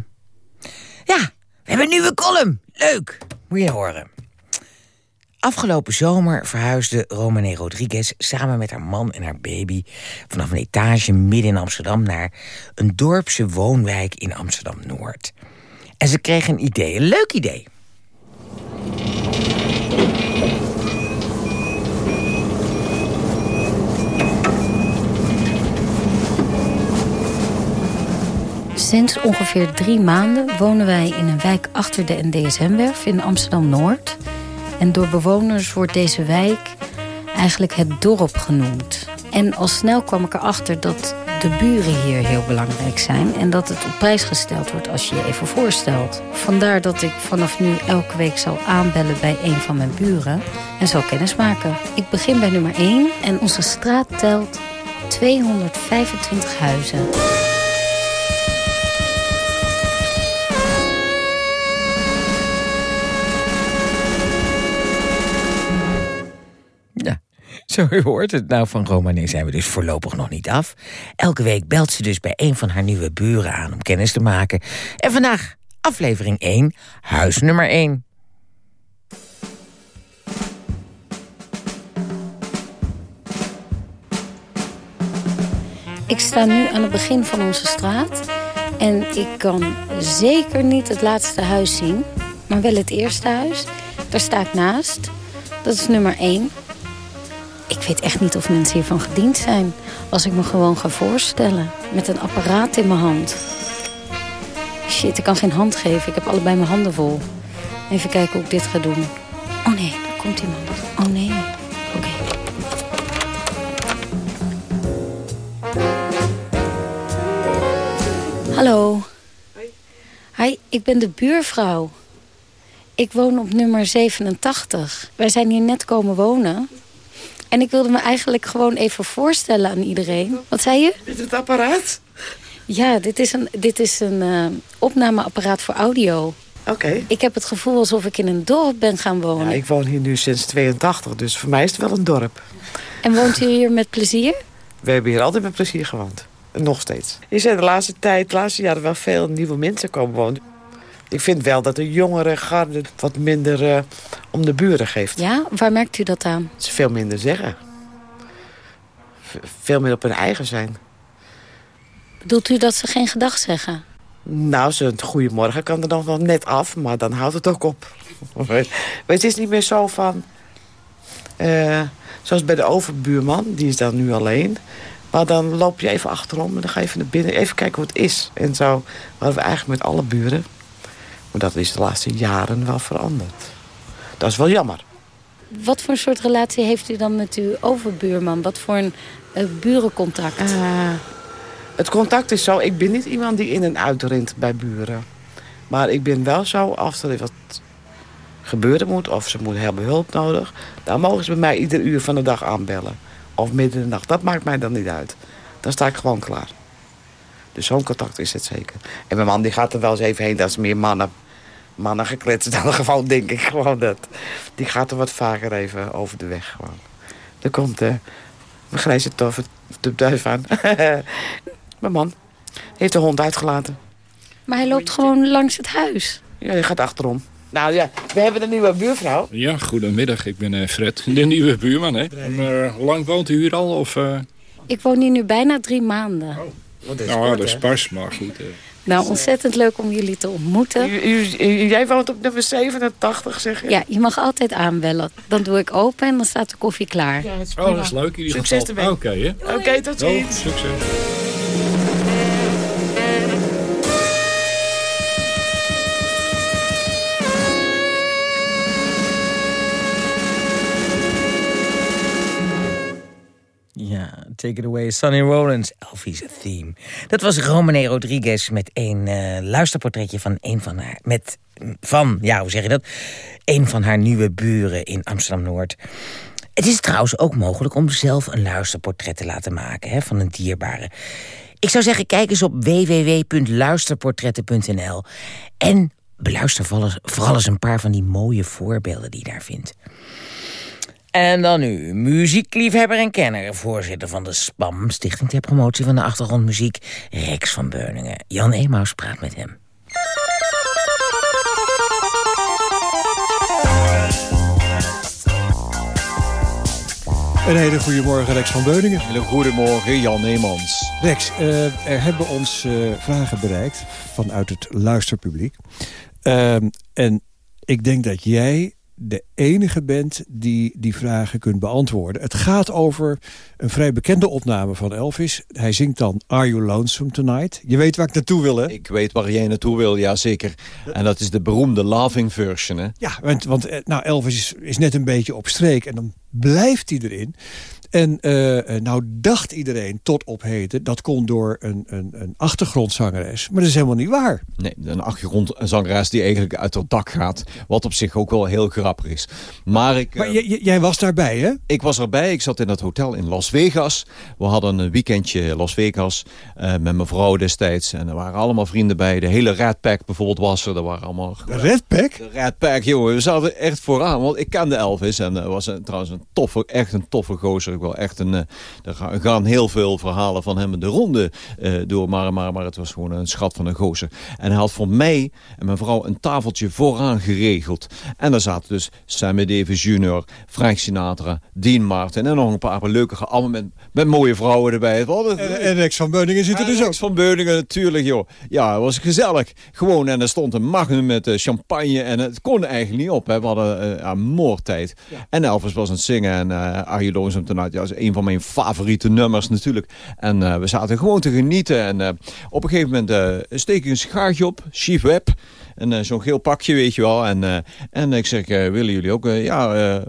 ja, we hebben een nieuwe column. Leuk. Moet je horen. Afgelopen zomer verhuisde Romane Rodriguez samen met haar man en haar baby vanaf een etage midden in Amsterdam naar een dorpse woonwijk in Amsterdam Noord. En ze kreeg een idee, een leuk idee. Sinds ongeveer drie maanden wonen wij in een wijk achter de NDSM-werf in Amsterdam-Noord. En door bewoners wordt deze wijk eigenlijk het dorp genoemd. En al snel kwam ik erachter dat de buren hier heel belangrijk zijn... en dat het op prijs gesteld wordt als je je even voorstelt. Vandaar dat ik vanaf nu elke week zal aanbellen bij een van mijn buren... en zal kennismaken. Ik begin bij nummer 1 en onze straat telt 225 huizen. zo hoort het. Nou, van Romane zijn we dus voorlopig nog niet af. Elke week belt ze dus bij een van haar nieuwe buren aan om kennis te maken. En vandaag aflevering 1, huis nummer 1. Ik sta nu aan het begin van onze straat. En ik kan zeker niet het laatste huis zien. Maar wel het eerste huis. Daar sta ik naast. Dat is nummer 1. Ik weet echt niet of mensen hiervan gediend zijn. Als ik me gewoon ga voorstellen. Met een apparaat in mijn hand. Shit, ik kan geen hand geven. Ik heb allebei mijn handen vol. Even kijken hoe ik dit ga doen. Oh nee, daar komt iemand. Oh nee. Oké. Hallo. Hi, ik ben de buurvrouw. Ik woon op nummer 87. Wij zijn hier net komen wonen. En ik wilde me eigenlijk gewoon even voorstellen aan iedereen. Wat zei je? Dit is het apparaat? Ja, dit is een, dit is een eh, opnameapparaat voor audio. Oké. Ik heb het gevoel alsof ik in een dorp ben gaan wonen. Ja, ik woon hier nu sinds 82, dus voor mij is het wel een dorp. En woont u hier met plezier? We hebben hier altijd met plezier gewoond. Nog steeds. Hier zijn de laatste tijd, de laatste jaren wel veel nieuwe mensen komen wonen. Ik vind wel dat de jongere garde wat minder eh, om de buren geeft. Ja, waar merkt u dat aan? Ze veel minder zeggen. Veel meer op hun eigen zijn. Bedoelt u dat ze geen gedag zeggen? Nou, ze goedemorgen kan er dan wel net af, maar dan houdt het ook op. Maar het is niet meer zo van... eh, zoals bij de overbuurman, die is dan nu alleen. Maar dan loop je even achterom en dan ga je even naar binnen. Even kijken hoe het is. En zo hadden we eigenlijk met alle buren. Maar dat is de laatste jaren wel veranderd. Dat is wel jammer. Wat voor soort relatie heeft u dan met uw overbuurman? Wat voor een eh, burencontact? Eh, het contact is zo, ik ben niet iemand die in en uit rent bij buren. Maar ik ben wel zo, als er wat gebeuren moet... of ze moeten hebben hulp nodig... dan mogen ze bij mij ieder uur van de dag aanbellen. Of midden in de nacht. Dat maakt mij dan niet uit. Dan sta ik gewoon klaar. Dus zo'n contact is het zeker. En mijn man die gaat er wel eens even heen. Dat is meer mannen, mannen gekletst dan gewoon, denk ik. Gewoon dat. Die gaat er wat vaker even over de weg. Gewoon. Er komt eh mijn grijze toffe duif aan. mijn man heeft de hond uitgelaten. Maar hij loopt gewoon langs het huis. Ja, die gaat achterom. Nou ja, we hebben een nieuwe buurvrouw. Ja, goedemiddag. Ik ben eh, Fred, de nieuwe buurman. Hè. En, eh, hoe lang woont u hier al? Of, eh? Ik woon hier nu bijna drie maanden. Nou, dat is pas, maar goed. eh. Nou, ontzettend leuk om jullie te ontmoeten. U- u- u- jij woont op nummer 87, zeg je? Ja, je mag altijd aanbellen. Dan doe ik open en dan staat de koffie klaar. Oh, dat is leuk in ieder Succes geval. ermee. Oké, hè? Oké, tot Oh, ziens. succes. Take it away, Sonny Rollins, Elvis Theme. Dat was Romane Rodriguez met een eh, luisterportretje van een van haar... Met, van, ja, hoe zeg je dat? Een van haar nieuwe buren in Amsterdam-Noord. Het is trouwens ook mogelijk om zelf een luisterportret te laten maken hè, van een dierbare. Ik zou zeggen, kijk eens op www.luisterportretten.nl en beluister vooral eens een paar van die mooie voorbeelden die je daar vindt. En dan nu, muziekliefhebber en kenner, voorzitter van de SPAM, Stichting ter Promotie van de Achtergrondmuziek, Rex van Beuningen. Jan Emaus praat met hem. Een hele goede morgen, Rex van Beuningen. Hele goedemorgen, Jan Neemans. Rex, eh, er hebben ons eh, vragen bereikt vanuit het luisterpubliek. Ehm, en ik denk dat jij de enige bent die die vragen kunt beantwoorden. Het gaat over een vrij bekende opname van Elvis. Hij zingt dan Are You Lonesome Tonight? Je weet waar ik naartoe wil, hè? Ik weet waar jij naartoe wil, ja zeker. En dat is de beroemde Laughing version, hè? Ja, want, want eh, nou, Elvis is, is net een beetje op streek en dan blijft hij erin. En eh, eh, nou dacht iedereen tot op heden... dat kon door een, een, een achtergrondzangeres. Maar dat is helemaal niet waar. Nee, een achtergrondzangeres die eigenlijk uit het dak gaat. Wat op zich ook wel heel grappig is. Maar, ik, Maar eh, jij was daarbij, hè? Ik was erbij. Ik zat in dat hotel in Las Vegas. We hadden een weekendje Las Vegas met mijn vrouw destijds. En er waren allemaal vrienden bij. De hele Red Pack bijvoorbeeld was er. Er waren allemaal... De Red Pack? De Red Pack, jongen. We zaten echt vooraan. Want ik kende Elvis. En was een, trouwens een toffe, echt een toffe gozer. Wel echt een... eh, er ga- gaan heel veel verhalen van hem de ronde eh, door. Maar, maar, maar het was gewoon een schat van een gozer. En hij had voor mij en mijn vrouw een tafeltje vooraan geregeld. En daar zaten dus Sammy Davis Jr., Frank Sinatra, Dean Martin... en nog een paar leuke... allemaal met, met mooie vrouwen erbij. En, en Rex van Beuningen zit er dus ook. Rex van Beuningen, natuurlijk, joh. Ja, het was gezellig. Gewoon, en er stond een magnum met eh, champagne. En het kon eigenlijk niet op. Hè. We hadden ja, moordtijd. En Elvis was aan het zingen. En eh Are You Lonesome Ja, dat is een van mijn favoriete nummers natuurlijk. En eh, we zaten gewoon te genieten. En eh, op een gegeven moment eh, steek ik een sigaartje op. Chief Web. En zo'n geel pakje, weet je wel. En, en ik zeg, willen jullie ook? ja,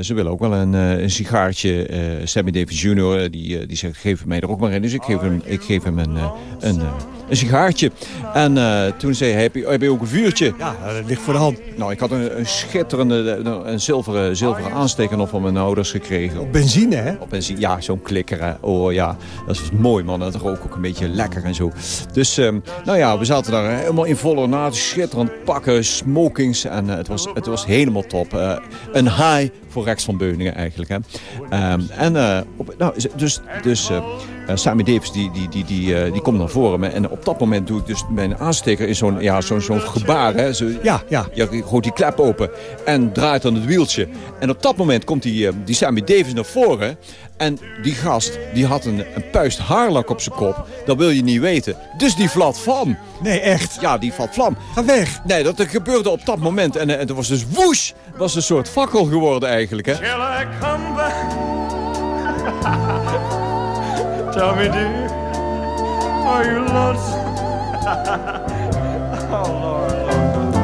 ze willen ook wel een, eh, een sigaartje. eh, Sammy Davis Jr. eh, die, eh, die zegt, geef mij er ook maar in. Dus ik geef hem, ik geef hem een, eh, een, eh, een sigaartje. En eh, toen zei hij, heb je, heb je ook een vuurtje? Ja, dat ligt voor de hand. Nou, ik had een, een schitterende, eh, een zilveren, zilveren aansteker nog van mijn ouders gekregen. Op benzine, hè? Op benzine, ja, zo'n klikker. Oh ja, dat is mooi man. Dat rook ook een beetje lekker en zo. Dus, ehm, nou ja, we zaten daar helemaal in volle ornaat. Schitterend pakken, smokings. En eh, het, was, het was helemaal top. Eh, een high voor Rex van Beuningen eigenlijk. Hè. Ehm, en eh, op, nou, dus, dus eh, eh, Sammy Davis die, die, die, die, die komt naar voren. En op dat moment doe ik dus mijn aansteker in zo'n ja, zo'n zo'n gebaar. Hè. Zo, ja, ja. Je gooit die klep open en draait dan het wieltje. En op dat moment komt die, die Sammy Davis naar voren. En die gast, die had een, een puist haarlak op zijn kop. Dat wil je niet weten. Dus die vlat vlam. Nee, echt? Ja, die valt vlam. Ga weg. Nee, dat gebeurde op dat moment. En, eh, en het was dus woesh. Het was een soort fakkel geworden eigenlijk, hè. Shall I come back? Tell me, dear, are you lost? oh, Lord, Lord.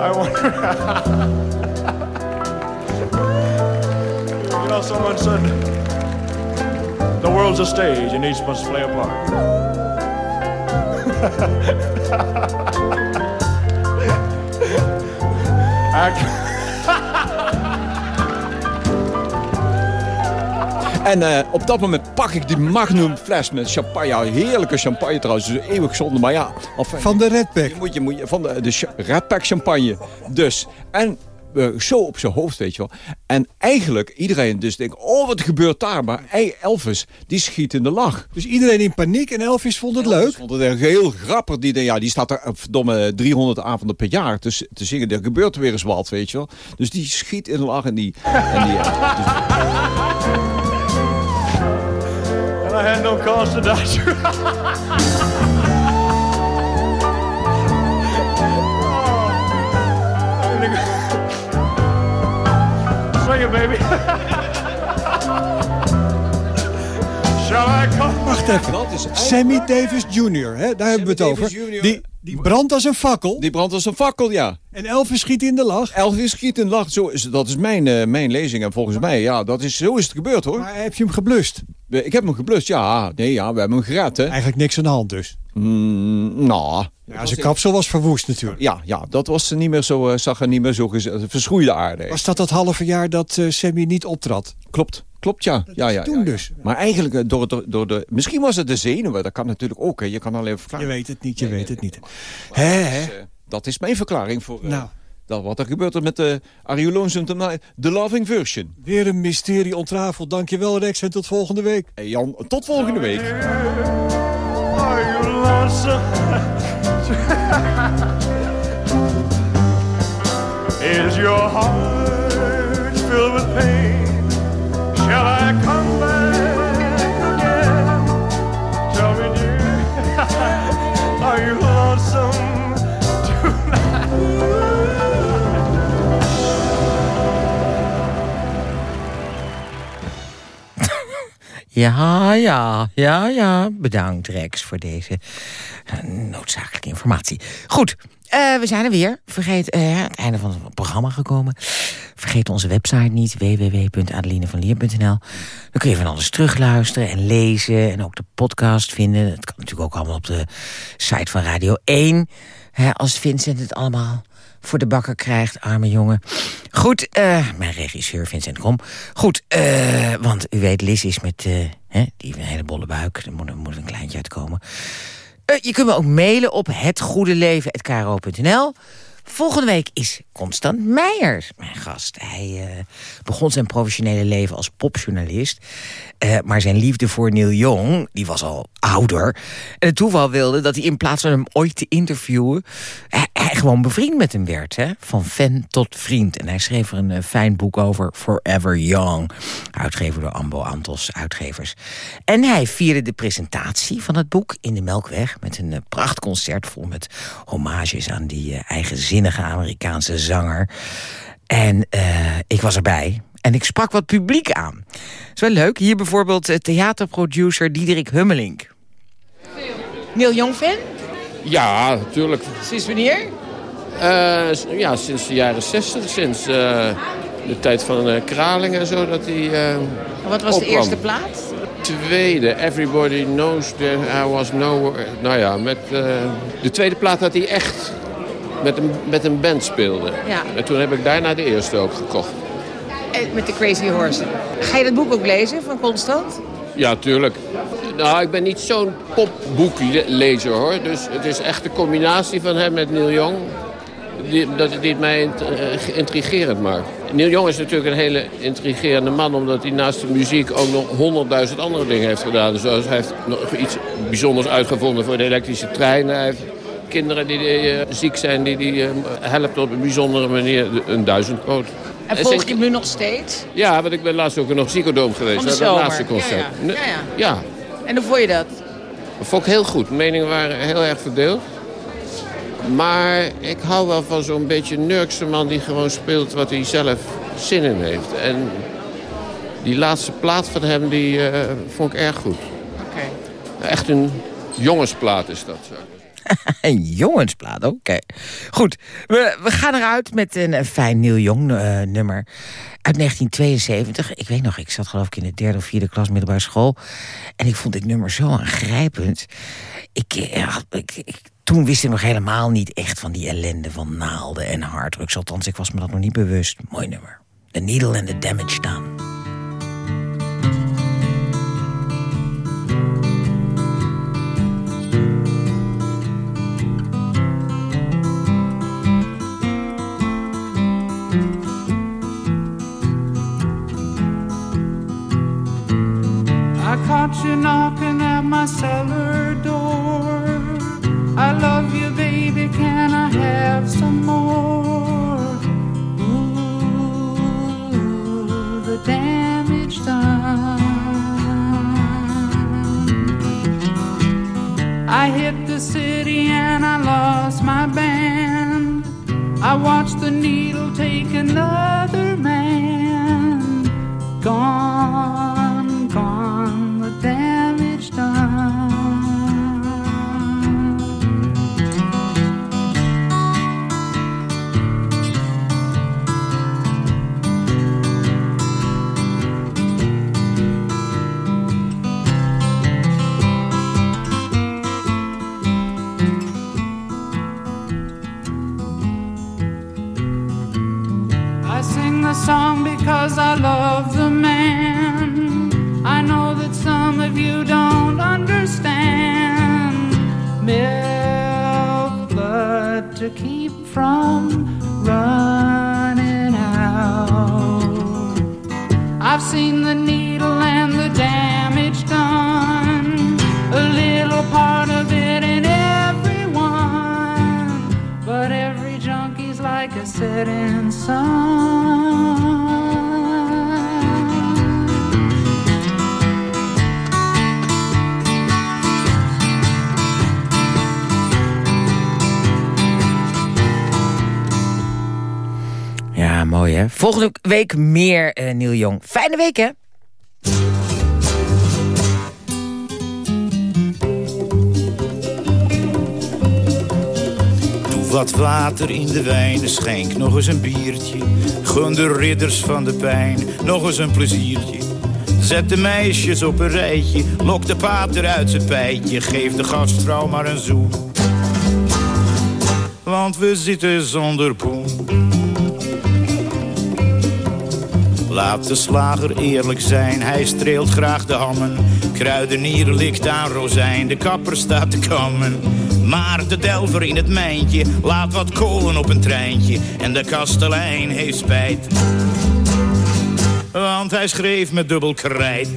I wonder. someone said the world's a stage and each must play a part. Act. En eh, op dat moment pak ik die Magnum fles met champagne. Ja, heerlijke champagne trouwens. Dus eeuwig zonde. Maar ja. Enfin, Van de Redpack. Je moet je, moet je, van de, de Redpack champagne. Dus. En eh, zo op zijn hoofd, weet je wel. En eigenlijk, iedereen dus denkt, oh wat gebeurt daar? Maar hey, Elvis, die schiet in de lach. Dus iedereen in paniek en Elvis vond het leuk? vond het echt heel grappig. Die, ja, die staat er eh, verdomme 300 avonden per jaar te, te zingen. Er gebeurt weer eens wat, weet je wel. Dus die schiet in de lach en die... En die dus- And I had no cause to die. Swing it, baby. Shall I come? Wacht even. Sammy Davis Jr., hè, daar hebben we het over. Davis Jr. Die, die brandt als een fakkel. Die brandt als een fakkel, ja. En Elvis schiet in de lach. Elvis schiet in de lach. Zo is, dat is mijn, eh, mijn lezing. En volgens mij, ja, dat is, zo is het gebeurd, hoor. Maar heb je hem geblust? We- Ik heb hem geblust, ja. Nee, ja, we hebben hem gered, hè. Eigenlijk niks aan de hand dus. Mm, nou... Ja, zijn kapsel was verwoest natuurlijk. Ja, ja, dat was niet meer zo, eh, zag er niet meer zo verschroeide aarde. Was dat dat halve jaar dat eh, Sammy niet optrad? Klopt, klopt ja. ja, ja, toen ja, ja. dus. Maar eigenlijk eh, door, door, door de... Misschien was het de zenuwen, dat kan natuurlijk ook. Hè. Je kan alleen Je verklaren. weet het niet, je weet het niet. Hè, hè? Eh, dat is mijn verklaring voor eh, Nou. dat wat er gebeurt er met de Are You Lonesome Tonight? De Loving Version. Weer een mysterie ontrafeld. Dankjewel Rex en tot volgende week. Hey Jan, tot volgende week. Is your heart filled with pain? Ja, ja, ja, ja. Bedankt Rex voor deze eh, noodzakelijke informatie. Goed, eh, we zijn er weer. Vergeet, eh, het einde van het programma gekomen. Vergeet onze website niet, www.adelinevanlier.nl. Dan kun je van alles terugluisteren en lezen en ook de podcast vinden. Dat kan natuurlijk ook allemaal op de site van Radio 1. Hè, als Vincent het allemaal voor de bakker krijgt, arme jongen. Goed, eh, mijn regisseur Vincent Kom. Goed, want u weet, Liz is met hè, die heeft een hele bolle buik. Er moet, er moet een kleintje uitkomen. Eh, je kunt me ook mailen op hetgoedeleven.kro.nl. Volgende week is Constant Meijers mijn gast. Hij eh, begon zijn professionele leven als popjournalist. Eh, maar zijn liefde voor Neil Young, die was al ouder. En het toeval wilde dat hij in plaats van hem ooit te interviewen... hij gewoon bevriend met hem werd. Hè? Van fan tot vriend. En hij schreef er een eh, fijn boek over, Forever Young. Uitgever door Ambo Antos Uitgevers. En hij vierde de presentatie van het boek in de Melkweg... met een eh, prachtconcert vol met homages aan die eh, eigenzinnige Amerikaanse zanger. En ik was erbij. En ik sprak wat publiek aan. is wel leuk. Hier bijvoorbeeld theaterproducer Diederik Hummelink. Neil Young fan? Ja, natuurlijk. Sinds wanneer? Eh, ja, sinds de jaren 60, sinds eh, de tijd van eh, Kraling en zo, dat hij Wat was de eerste plaat? Tweede, Everybody Knows There I Was Nowhere. Nou ja, met de tweede plaat dat hij echt met een, met een band speelde. Ja. En toen heb ik daarna de eerste ook gekocht. Met de Crazy Horse. Ga je dat boek ook lezen van Constant? Ja, tuurlijk. Nou, ik ben niet zo'n popboeklezer hoor. Dus het is echt de combinatie van hem met Neil Young... Die, dat, die het mij eh, intrigerend maakt. Neil Young is natuurlijk een hele intrigerende man... omdat hij naast de muziek ook nog honderdduizend andere dingen heeft gedaan. Zoals hij heeft nog iets bijzonders uitgevonden voor de elektrische treinen. Hij kinderen die eh, ziek zijn, die hij helpt op een bijzondere manier. Een duizendpoot. En volg je hem nu nog steeds? Ja, want ik ben laatst ook nog psychodoom geweest. Dat zomer. laatste concert. Ja, ja. Ja, ja. ja. En hoe vond je dat? Dat vond ik heel goed. Meningen waren heel erg verdeeld. Maar ik hou wel van zo'n beetje nurkse man die gewoon speelt wat hij zelf zin in heeft. En die laatste plaat van hem, die eh, vond ik erg goed. Oké. Echt een jongensplaat is dat. Zo. Een jongensplaat, oké. Goed, we, we gaan eruit met een, fijn Neil Young eh, nummer uit 1972. Ik weet nog, ik zat geloof ik in de derde of vierde klas middelbare school. En ik vond dit nummer zo aangrijpend. Ik, eh, ja, ik, ik- toen wist ik nog helemaal niet echt van die ellende van naalden en harddrugs. Althans, ik was me dat nog niet bewust. Mooi nummer. The Needle and the Damage Done. Cellar door. I love you, baby. Can I have some more? Ooh, the damage done. I hit the city and I lost my band. I watched the needle take another to keep from running out. I've seen Volgende week meer eh Neil Young. Fijne week hè. Wat water in de wijn, schenk nog eens een biertje. Gun de ridders van de pijn nog eens een pleziertje. Zet de meisjes op een rijtje, lok de pater uit zijn pijtje. Geef de gastvrouw maar een zoen. Want we zitten zonder poen. Laat de slager eerlijk zijn, hij streelt graag de hammen. Kruidenier likt aan rozijn, de kapper staat te kammen. Maar de delver in het mijntje laat wat kolen op een treintje. En de kastelein heeft spijt. Want hij schreef met dubbel krijt.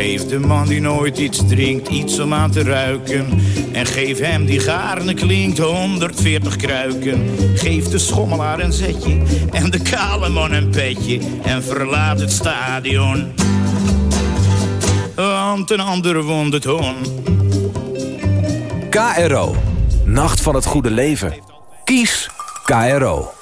Geef de man die nooit iets drinkt iets om aan te ruiken. En geef hem die gaarne klinkt 140 kruiken. Geef de schommelaar een zetje en de kale man een petje. En verlaat het stadion. Want een ander won de toon. KRO. Nacht van het goede leven. Kies KRO.